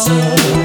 So.